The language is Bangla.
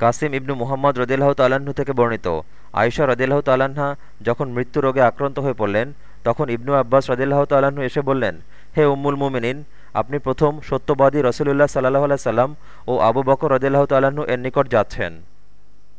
কাসিম ইবনু মুহাম্মদ রদিল্লাহ তাল্লাহ্ন থেকে বর্ণিত। আয়সা রদিল্লাহ তাল্লাহা যখন মৃত্যু রোগে আক্রান্ত হয়ে পড়লেন, তখন ইবনু আব্বাস রদিল্লাহ তাল্লাহ্ন এসে বললেন, হে উম্মুল মুমিনিন, আপনি প্রথম সত্যবাদী রসুলুল্লাহ সাল্লাহ আল্লাহ সাল্লাম ও আবু বকর রদিল্লাহ তাল্লাহ্ন এর নিকট যাচ্ছেন।